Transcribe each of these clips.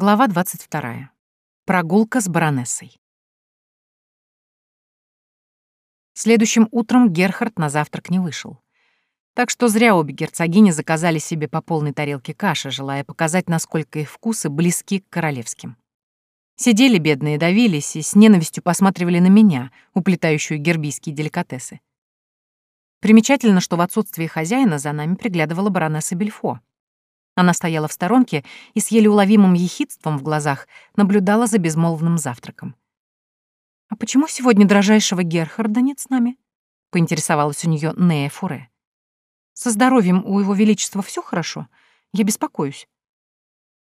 Глава 22. Прогулка с баронессой. Следующим утром Герхард на завтрак не вышел. Так что зря обе герцогини заказали себе по полной тарелке каши, желая показать, насколько их вкусы близки к королевским. Сидели бедные, давились и с ненавистью посматривали на меня, уплетающую гербийские деликатесы. Примечательно, что в отсутствие хозяина за нами приглядывала баронесса Бельфо, она стояла в сторонке и с еле уловимым ехидством в глазах наблюдала за безмолвным завтраком. «А почему сегодня дрожайшего Герхарда нет с нами?» — поинтересовалась у нее Нея Фуре. «Со здоровьем у его величества все хорошо? Я беспокоюсь».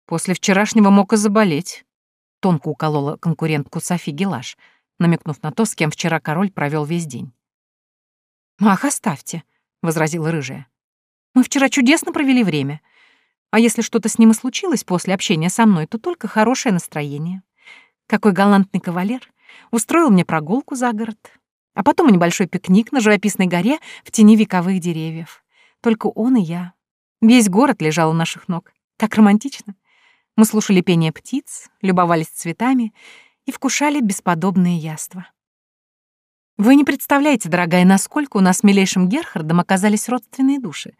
«После вчерашнего мог и заболеть», — тонко уколола конкурентку Софи Гелаш, намекнув на то, с кем вчера король провел весь день. «Ах, оставьте», — возразила рыжая. «Мы вчера чудесно провели время. А если что-то с ним и случилось после общения со мной, то только хорошее настроение. Какой галантный кавалер. Устроил мне прогулку за город. А потом небольшой пикник на живописной горе в тени вековых деревьев. Только он и я. Весь город лежал у наших ног. Так романтично. Мы слушали пение птиц, любовались цветами и вкушали бесподобные яства. Вы не представляете, дорогая, насколько у нас с милейшим Герхардом оказались родственные души.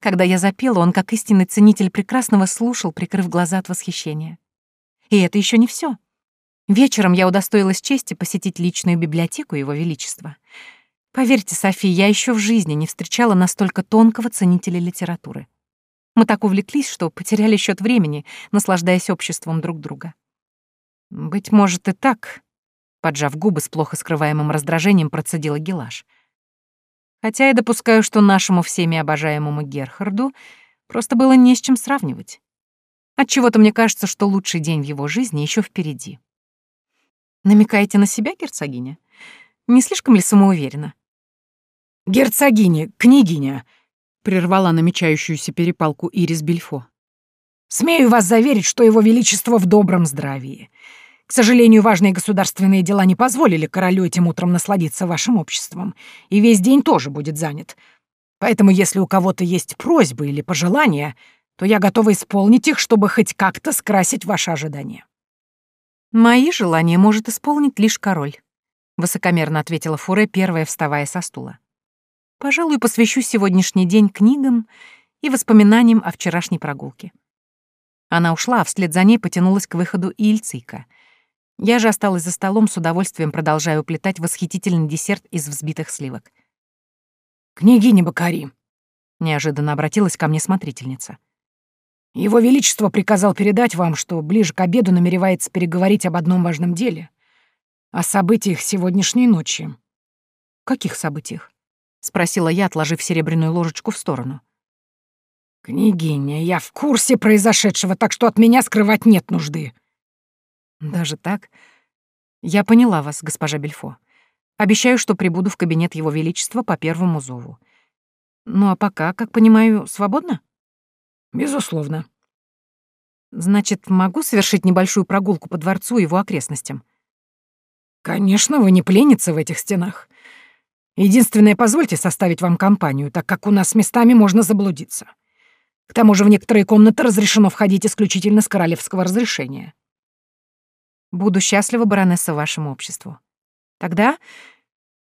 Когда я запела, он, как истинный ценитель прекрасного, слушал, прикрыв глаза от восхищения. И это еще не все. Вечером я удостоилась чести посетить личную библиотеку Его Величества. Поверьте, Софи, я еще в жизни не встречала настолько тонкого ценителя литературы. Мы так увлеклись, что потеряли счет времени, наслаждаясь обществом друг друга. «Быть может, и так», — поджав губы с плохо скрываемым раздражением, процедила Гелаш — Хотя я допускаю, что нашему всеми обожаемому Герхарду просто было не с чем сравнивать. Отчего-то мне кажется, что лучший день в его жизни еще впереди. Намекаете на себя, герцогиня? Не слишком ли самоуверенно? «Герцогиня, княгиня!» — прервала намечающуюся перепалку Ирис Бельфо. «Смею вас заверить, что его величество в добром здравии. К сожалению, важные государственные дела не позволили королю этим утром насладиться вашим обществом, и весь день тоже будет занят. Поэтому, если у кого-то есть просьбы или пожелания, то я готова исполнить их, чтобы хоть как-то скрасить ваши ожидания». «Мои желания может исполнить лишь король», — высокомерно ответила Фуре, первая вставая со стула. «Пожалуй, посвящу сегодняшний день книгам и воспоминаниям о вчерашней прогулке». Она ушла, а вслед за ней потянулась к выходу и Ильцика — я же осталась за столом, с удовольствием продолжая уплетать восхитительный десерт из взбитых сливок. «Княгиня Бакари», — неожиданно обратилась ко мне смотрительница. «Его Величество приказал передать вам, что ближе к обеду намеревается переговорить об одном важном деле. О событиях сегодняшней ночи». «Каких событиях?» — спросила я, отложив серебряную ложечку в сторону. «Княгиня, я в курсе произошедшего, так что от меня скрывать нет нужды», даже так? Я поняла вас, госпожа Бельфо. Обещаю, что прибуду в кабинет Его Величества по первому зову. Ну а пока, как понимаю, свободно? Безусловно. Значит, могу совершить небольшую прогулку по дворцу и его окрестностям? Конечно, вы не пленница в этих стенах. Единственное, позвольте составить вам компанию, так как у нас местами можно заблудиться. К тому же в некоторые комнаты разрешено входить исключительно с королевского разрешения. Буду счастлива, баронесса, вашему обществу. Тогда,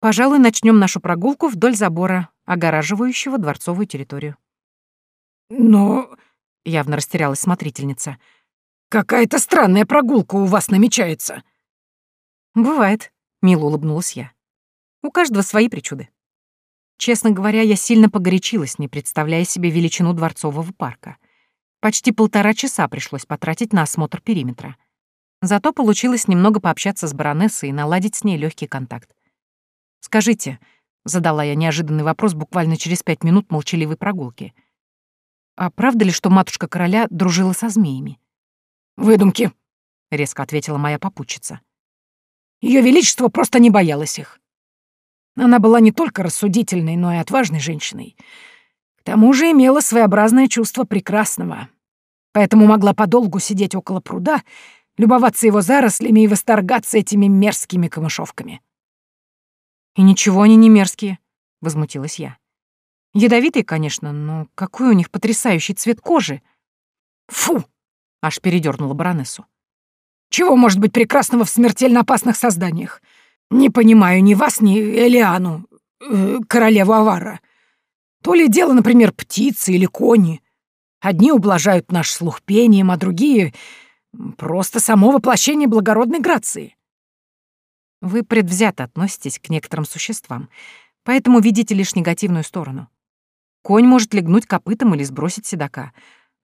пожалуй, начнем нашу прогулку вдоль забора, огораживающего дворцовую территорию. Но... Явно растерялась смотрительница. Какая-то странная прогулка у вас намечается. Бывает, мило улыбнулась я. У каждого свои причуды. Честно говоря, я сильно погорячилась, не представляя себе величину дворцового парка. Почти полтора часа пришлось потратить на осмотр периметра. Зато получилось немного пообщаться с баронессой и наладить с ней легкий контакт. «Скажите», — задала я неожиданный вопрос буквально через пять минут молчаливой прогулки, «а правда ли, что матушка короля дружила со змеями?» «Выдумки», — резко ответила моя попутчица. Ее величество просто не боялась их. Она была не только рассудительной, но и отважной женщиной. К тому же имела своеобразное чувство прекрасного, поэтому могла подолгу сидеть около пруда любоваться его зарослями и восторгаться этими мерзкими камышовками. «И ничего они не мерзкие», — возмутилась я. «Ядовитые, конечно, но какой у них потрясающий цвет кожи!» «Фу!» — аж передернула баронессу. Чего может быть прекрасного в смертельно опасных созданиях? Не понимаю ни вас, ни Элиану, э, королеву Авара. То ли дело, например, птицы или кони. Одни ублажают наш слух пением, а другие — просто само воплощение благородной грации. Вы предвзято относитесь к некоторым существам, поэтому видите лишь негативную сторону. Конь может легнуть копытом или сбросить седока,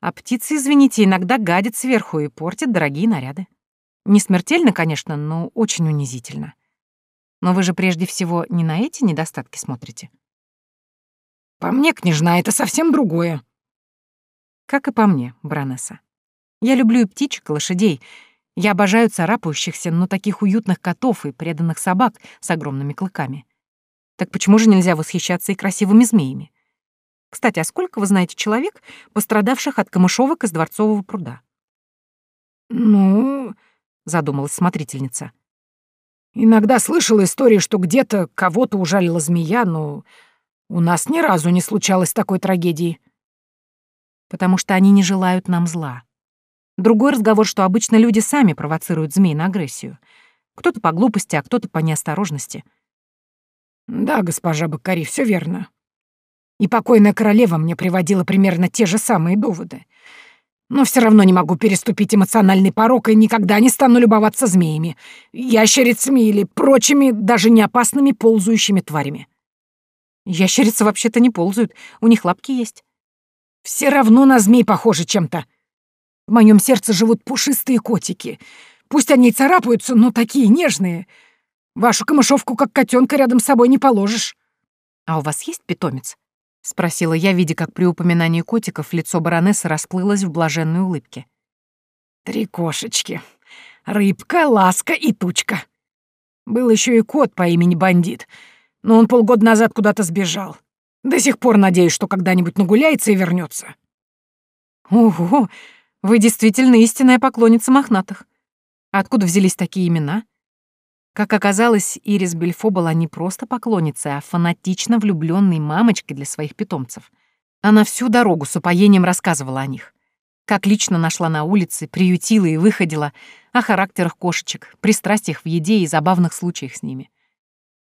а птицы, извините, иногда гадят сверху и портят дорогие наряды. Не смертельно, конечно, но очень унизительно. Но вы же прежде всего не на эти недостатки смотрите. По мне, княжна, это совсем другое. Как и по мне, баронесса. Я люблю и птичек, и лошадей. Я обожаю царапающихся, но таких уютных котов и преданных собак с огромными клыками. Так почему же нельзя восхищаться и красивыми змеями? Кстати, а сколько вы знаете человек, пострадавших от камышовок из Дворцового пруда? Ну, задумалась смотрительница. Иногда слышала истории, что где-то кого-то ужалила змея, но у нас ни разу не случалось такой трагедии. Потому что они не желают нам зла. Другой разговор, что обычно люди сами провоцируют змей на агрессию. Кто-то по глупости, а кто-то по неосторожности. Да, госпожа Бакари, все верно. И покойная королева мне приводила примерно те же самые доводы. Но все равно не могу переступить эмоциональный порог и никогда не стану любоваться змеями, ящерицами или прочими, даже не опасными ползающими тварями. Ящерицы вообще-то не ползают, у них лапки есть. Все равно на змей похожи чем-то. В моем сердце живут пушистые котики. Пусть они и царапаются, но такие нежные. Вашу камышовку как котенка рядом с собой не положишь. А у вас есть питомец? — спросила я, видя, как при упоминании котиков лицо баронессы расплылось в блаженной улыбке. «Три кошечки. Рыбка, ласка и тучка. Был еще и кот по имени Бандит, но он полгода назад куда-то сбежал. До сих пор надеюсь, что когда-нибудь нагуляется и вернется. «Ого, вы действительно истинная поклонница мохнатых. Откуда взялись такие имена?» Как оказалось, Ирис Бельфо была не просто поклонницей, а фанатично влюбленной мамочкой для своих питомцев. Она всю дорогу с упоением рассказывала о них. Как лично нашла на улице, приютила и выходила, о характерах кошечек, пристрастиях в еде и забавных случаях с ними.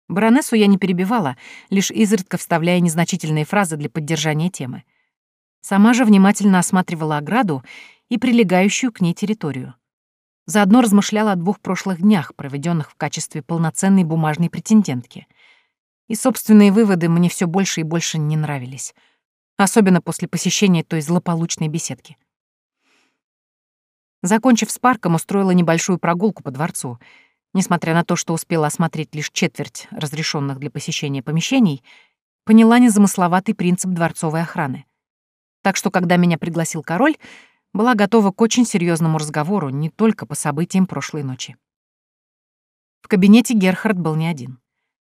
Баронессу я не перебивала, лишь изредка вставляя незначительные фразы для поддержания темы. Сама же внимательно осматривала ограду и прилегающую к ней территорию. Заодно размышляла о двух прошлых днях, проведенных в качестве полноценной бумажной претендентки. И собственные выводы мне все больше и больше не нравились. Особенно после посещения той злополучной беседки. Закончив с парком, устроила небольшую прогулку по дворцу. Несмотря на то, что успела осмотреть лишь четверть разрешенных для посещения помещений, поняла незамысловатый принцип дворцовой охраны. Так что, когда меня пригласил король, была готова к очень серьезному разговору не только по событиям прошлой ночи. В кабинете Герхард был не один.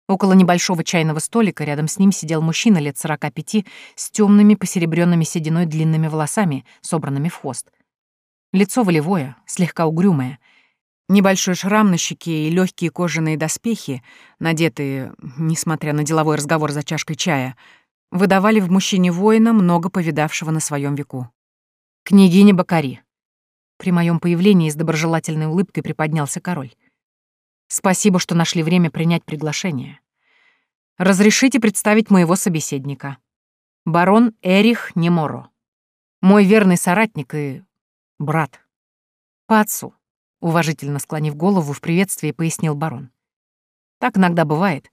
Около небольшого чайного столика рядом с ним сидел мужчина лет 45 с темными посеребренными сединой длинными волосами, собранными в хвост. Лицо волевое, слегка угрюмое. Небольшой шрам на щеке и легкие кожаные доспехи, надетые, несмотря на деловой разговор за чашкой чая, выдавали в мужчине воина, много повидавшего на своем веку. «Княгиня Бакари». При моем появлении с доброжелательной улыбкой приподнялся король. «Спасибо, что нашли время принять приглашение. Разрешите представить моего собеседника. Барон Эрих Неморо. Мой верный соратник и... брат. По отцу», — уважительно склонив голову в приветствии, пояснил барон. «Так иногда бывает,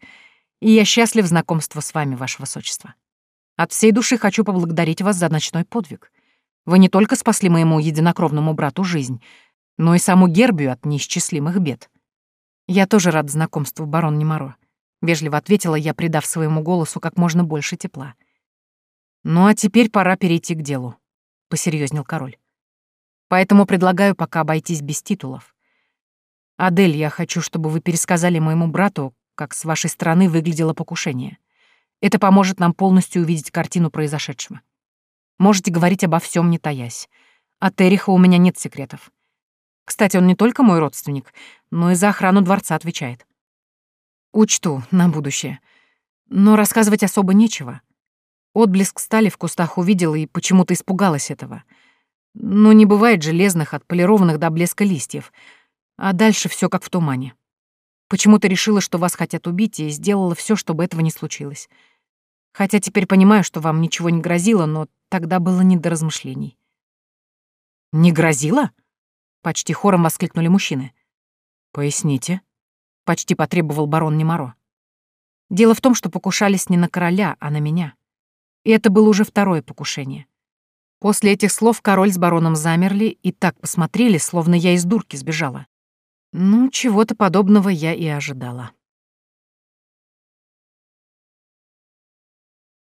и я счастлив знакомству с вами, ваше высочество. От всей души хочу поблагодарить вас за ночной подвиг. Вы не только спасли моему единокровному брату жизнь, но и саму Гербию от неисчислимых бед. Я тоже рад знакомству, барон Немаро. Вежливо ответила я, придав своему голосу как можно больше тепла. Ну а теперь пора перейти к делу, посерьезнел король. Поэтому предлагаю пока обойтись без титулов. Адель, я хочу, чтобы вы пересказали моему брату, как с вашей стороны выглядело покушение. Это поможет нам полностью увидеть картину произошедшего. Можете говорить обо всем, не таясь. От Эриха у меня нет секретов. Кстати, он не только мой родственник, но и за охрану дворца отвечает. Учту на будущее. Но рассказывать особо нечего. Отблеск стали в кустах увидела и почему-то испугалась этого. Ну, не бывает железных, отполированных до блеска листьев. А дальше все как в тумане. Почему-то решила, что вас хотят убить, и сделала все, чтобы этого не случилось. Хотя теперь понимаю, что вам ничего не грозило, но тогда было не до размышлений. «Не грозило?» — почти хором воскликнули мужчины. «Поясните», — почти потребовал барон Немаро. Дело в том, что покушались не на короля, а на меня. И это было уже второе покушение. После этих слов король с бароном замерли и так посмотрели, словно я из дурки сбежала. Ну, чего-то подобного я и ожидала.